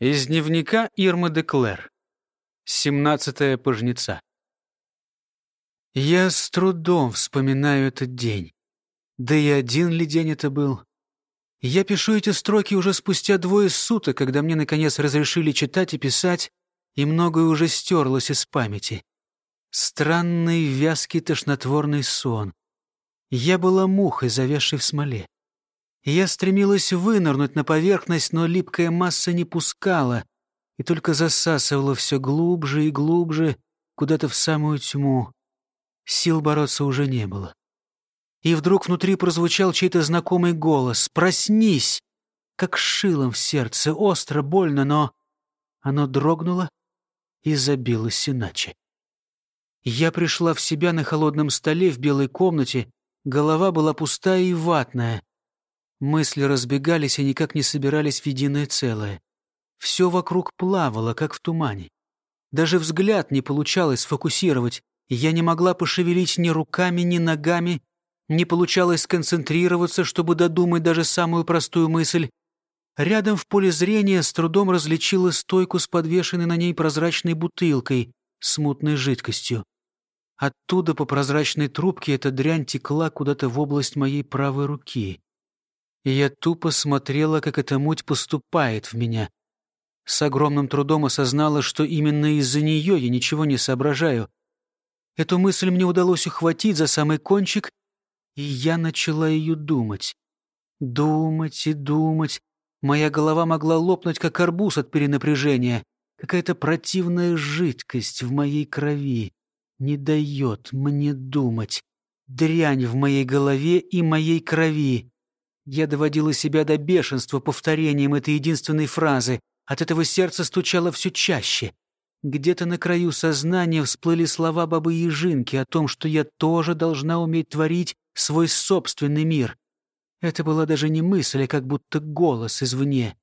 Из дневника Ирмы де Клэр. Семнадцатая пожнеца. Я с трудом вспоминаю этот день. Да и один ли день это был? Я пишу эти строки уже спустя двое суток, когда мне, наконец, разрешили читать и писать, и многое уже стерлось из памяти. Странный, вязкий, тошнотворный сон. Я была мухой, завязшей в смоле. Я стремилась вынырнуть на поверхность, но липкая масса не пускала и только засасывала все глубже и глубже, куда-то в самую тьму. Сил бороться уже не было. И вдруг внутри прозвучал чей-то знакомый голос. «Проснись!» Как шилом в сердце, остро, больно, но оно дрогнуло и забилось иначе. Я пришла в себя на холодном столе в белой комнате, голова была пустая и ватная. Мысли разбегались и никак не собирались в единое целое. Все вокруг плавало, как в тумане. Даже взгляд не получалось сфокусировать, я не могла пошевелить ни руками, ни ногами, не получалось сконцентрироваться, чтобы додумать даже самую простую мысль. Рядом в поле зрения с трудом различила стойку с подвешенной на ней прозрачной бутылкой с мутной жидкостью. Оттуда по прозрачной трубке эта дрянь текла куда-то в область моей правой руки и я тупо смотрела, как эта муть поступает в меня. С огромным трудом осознала, что именно из-за нее я ничего не соображаю. Эту мысль мне удалось ухватить за самый кончик, и я начала ее думать. Думать и думать. Моя голова могла лопнуть, как арбуз от перенапряжения. Какая-то противная жидкость в моей крови не дает мне думать. Дрянь в моей голове и моей крови. Я доводила себя до бешенства повторением этой единственной фразы. От этого сердце стучало все чаще. Где-то на краю сознания всплыли слова бабы Ежинки о том, что я тоже должна уметь творить свой собственный мир. Это была даже не мысль, а как будто голос извне.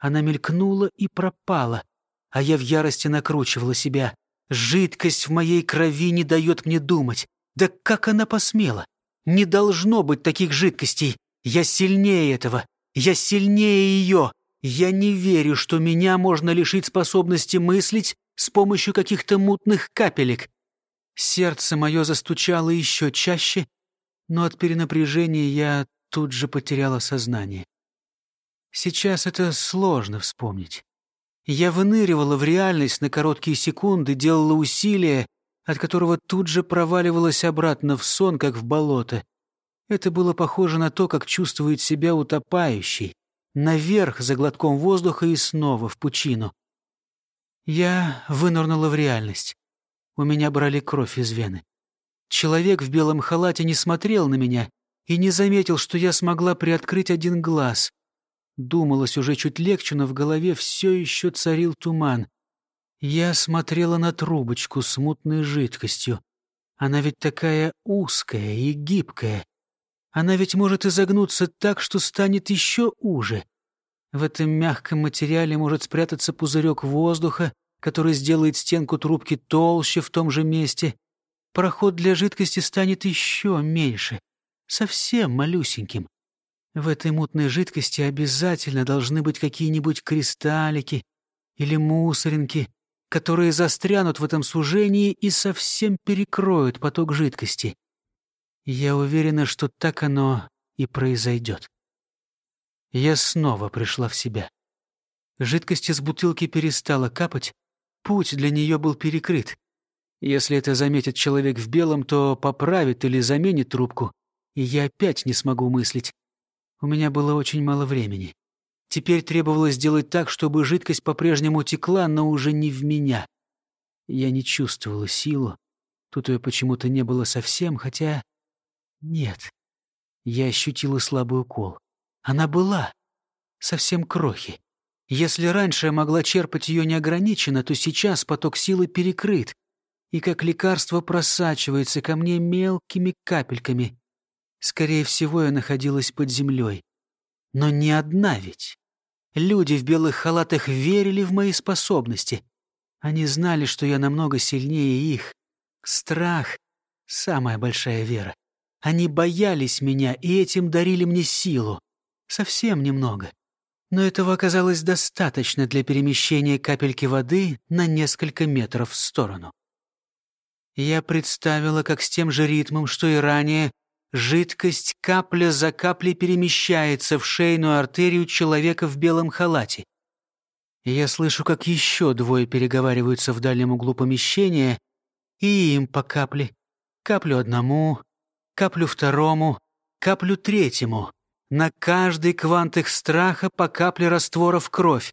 Она мелькнула и пропала, а я в ярости накручивала себя. Жидкость в моей крови не дает мне думать. Да как она посмела? Не должно быть таких жидкостей. Я сильнее этого. Я сильнее ее. Я не верю, что меня можно лишить способности мыслить с помощью каких-то мутных капелек. Сердце мое застучало еще чаще, но от перенапряжения я тут же потеряла сознание. Сейчас это сложно вспомнить. Я выныривала в реальность на короткие секунды, делала усилия, от которого тут же проваливалась обратно в сон, как в болото. Это было похоже на то, как чувствует себя утопающий. Наверх за глотком воздуха и снова в пучину. Я вынырнула в реальность. У меня брали кровь из вены. Человек в белом халате не смотрел на меня и не заметил, что я смогла приоткрыть один глаз. Думалось уже чуть легче, но в голове все еще царил туман. Я смотрела на трубочку с мутной жидкостью. Она ведь такая узкая и гибкая. Она ведь может изогнуться так, что станет еще уже. В этом мягком материале может спрятаться пузырек воздуха, который сделает стенку трубки толще в том же месте. Проход для жидкости станет еще меньше, совсем малюсеньким. В этой мутной жидкости обязательно должны быть какие-нибудь кристаллики или мусоринки, которые застрянут в этом сужении и совсем перекроют поток жидкости. Я уверена, что так оно и произойдет. Я снова пришла в себя. Жидкость из бутылки перестала капать, путь для нее был перекрыт. Если это заметит человек в белом, то поправит или заменит трубку, и я опять не смогу мыслить. У меня было очень мало времени. Теперь требовалось сделать так, чтобы жидкость по-прежнему текла, но уже не в меня. Я не чувствовала силу. Тут ее почему-то не было совсем, хотя нет. Я ощутила слабый укол. Она была. Совсем крохи. Если раньше я могла черпать ее неограниченно, то сейчас поток силы перекрыт, и как лекарство просачивается ко мне мелкими капельками. Скорее всего, я находилась под землей. Но не одна ведь. Люди в белых халатах верили в мои способности. Они знали, что я намного сильнее их. Страх — самая большая вера. Они боялись меня и этим дарили мне силу. Совсем немного. Но этого оказалось достаточно для перемещения капельки воды на несколько метров в сторону. Я представила, как с тем же ритмом, что и ранее, жидкость капля за каплей перемещается в шейную артерию человека в белом халате. Я слышу, как еще двое переговариваются в дальнем углу помещения, и им по капле. Каплю одному, каплю второму, каплю третьему. На каждый квант их страха по капле раствора в кровь.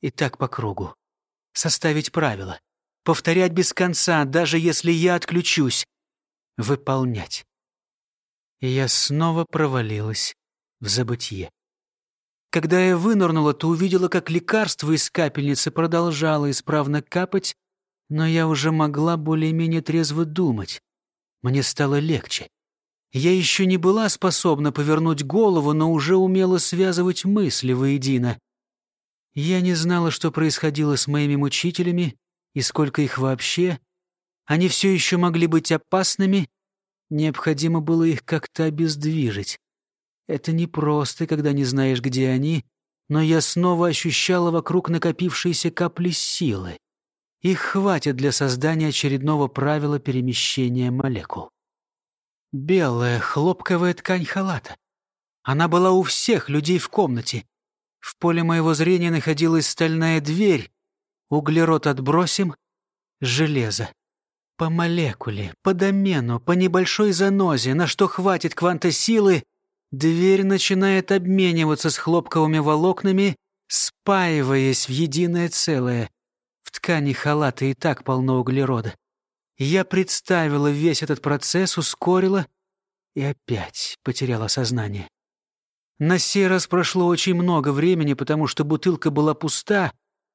И так по кругу. Составить правила. Повторять без конца, даже если я отключусь. Выполнять. И я снова провалилась в забытье. Когда я вынырнула, то увидела, как лекарство из капельницы продолжало исправно капать, но я уже могла более-менее трезво думать. Мне стало легче. Я еще не была способна повернуть голову, но уже умела связывать мысли воедино. Я не знала, что происходило с моими мучителями и сколько их вообще. Они все еще могли быть опасными. Необходимо было их как-то обездвижить. Это непросто, когда не знаешь, где они, но я снова ощущала вокруг накопившиеся капли силы. Их хватит для создания очередного правила перемещения молекул. Белая хлопковая ткань халата. Она была у всех людей в комнате. В поле моего зрения находилась стальная дверь. Углерод отбросим. Железо. По молекуле, по домену, по небольшой занозе, на что хватит кванта силы, дверь начинает обмениваться с хлопковыми волокнами, спаиваясь в единое целое. В ткани халата и так полно углерода. Я представила весь этот процесс, ускорила и опять потеряла сознание. На сей раз прошло очень много времени, потому что бутылка была пуста,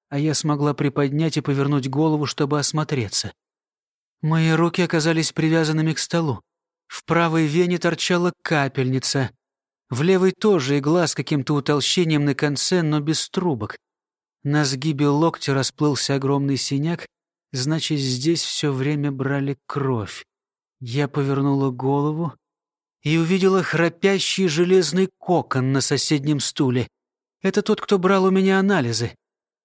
а я смогла приподнять и повернуть голову, чтобы осмотреться. Мои руки оказались привязанными к столу. В правой вене торчала капельница. В левой тоже игла с каким-то утолщением на конце, но без трубок. На сгибе локтя расплылся огромный синяк, Значит, здесь все время брали кровь. Я повернула голову и увидела храпящий железный кокон на соседнем стуле. Это тот, кто брал у меня анализы.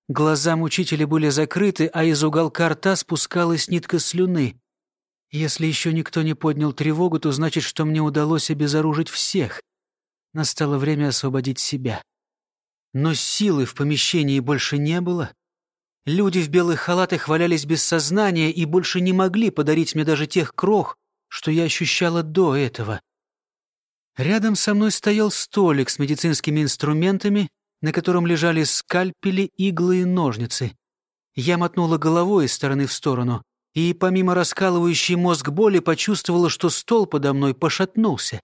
Глаза мучителя были закрыты, а из уголка рта спускалась нитка слюны. Если еще никто не поднял тревогу, то значит, что мне удалось обезоружить всех. Настало время освободить себя. Но силы в помещении больше не было. Люди в белых халатах валялись без сознания и больше не могли подарить мне даже тех крох, что я ощущала до этого. Рядом со мной стоял столик с медицинскими инструментами, на котором лежали скальпели, иглы и ножницы. Я мотнула головой из стороны в сторону и, помимо раскалывающей мозг боли, почувствовала, что стол подо мной пошатнулся.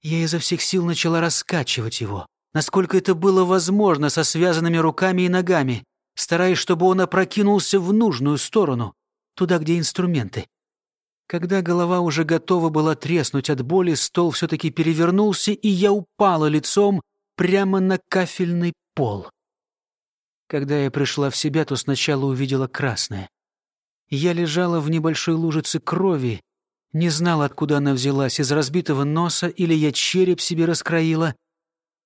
Я изо всех сил начала раскачивать его, насколько это было возможно со связанными руками и ногами стараясь, чтобы он опрокинулся в нужную сторону, туда, где инструменты. Когда голова уже готова была треснуть от боли, стол все-таки перевернулся, и я упала лицом прямо на кафельный пол. Когда я пришла в себя, то сначала увидела красное. Я лежала в небольшой лужице крови, не знала, откуда она взялась, из разбитого носа или я череп себе раскроила.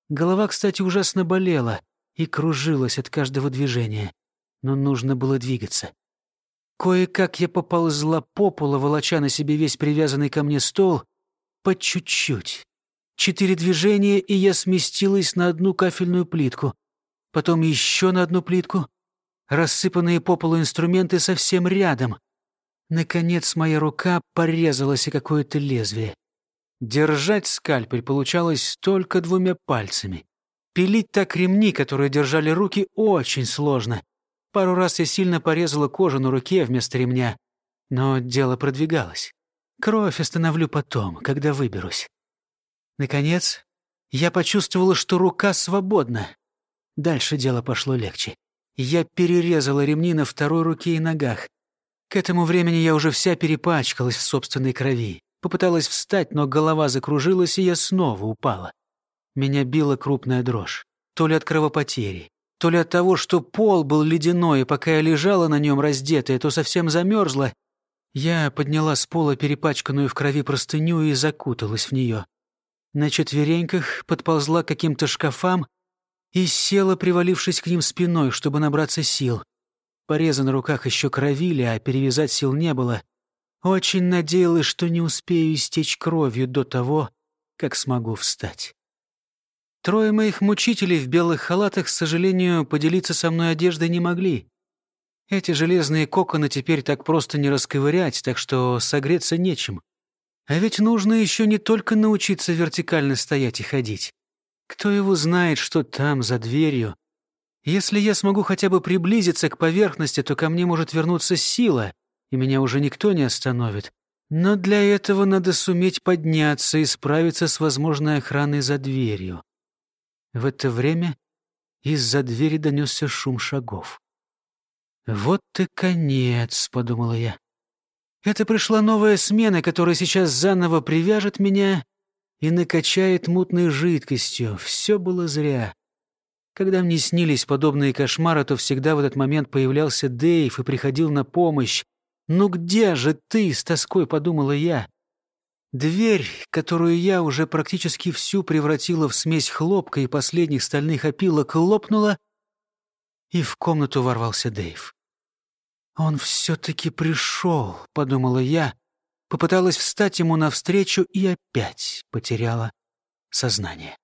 Голова, кстати, ужасно болела — и кружилась от каждого движения. Но нужно было двигаться. Кое-как я поползла по полу, волоча на себе весь привязанный ко мне стол, по чуть-чуть. Четыре движения, и я сместилась на одну кафельную плитку. Потом еще на одну плитку. Рассыпанные по полу инструменты совсем рядом. Наконец моя рука порезалась о какое-то лезвие. Держать скальпель получалось только двумя пальцами. Пилить так ремни, которые держали руки, очень сложно. Пару раз я сильно порезала кожу на руке вместо ремня. Но дело продвигалось. Кровь остановлю потом, когда выберусь. Наконец, я почувствовала, что рука свободна. Дальше дело пошло легче. Я перерезала ремни на второй руке и ногах. К этому времени я уже вся перепачкалась в собственной крови. Попыталась встать, но голова закружилась, и я снова упала. Меня била крупная дрожь. То ли от кровопотери, то ли от того, что пол был ледяной, и пока я лежала на нем раздетая, то совсем замерзла. Я подняла с пола перепачканную в крови простыню и закуталась в нее. На четвереньках подползла к каким-то шкафам, и села, привалившись к ним спиной, чтобы набраться сил. Порезы на руках еще кровили, а перевязать сил не было. Очень надеялась, что не успею истечь кровью до того, как смогу встать. Трое моих мучителей в белых халатах, к сожалению, поделиться со мной одеждой не могли. Эти железные коконы теперь так просто не расковырять, так что согреться нечем. А ведь нужно еще не только научиться вертикально стоять и ходить. Кто его знает, что там, за дверью. Если я смогу хотя бы приблизиться к поверхности, то ко мне может вернуться сила, и меня уже никто не остановит. Но для этого надо суметь подняться и справиться с возможной охраной за дверью. В это время из-за двери донесся шум шагов. «Вот и конец», — подумала я. «Это пришла новая смена, которая сейчас заново привяжет меня и накачает мутной жидкостью. Все было зря. Когда мне снились подобные кошмары, то всегда в этот момент появлялся Дэйв и приходил на помощь. «Ну где же ты?» — с тоской подумала я. Дверь, которую я уже практически всю превратила в смесь хлопка и последних стальных опилок, лопнула, и в комнату ворвался Дэйв. «Он все-таки пришел», — подумала я, попыталась встать ему навстречу и опять потеряла сознание.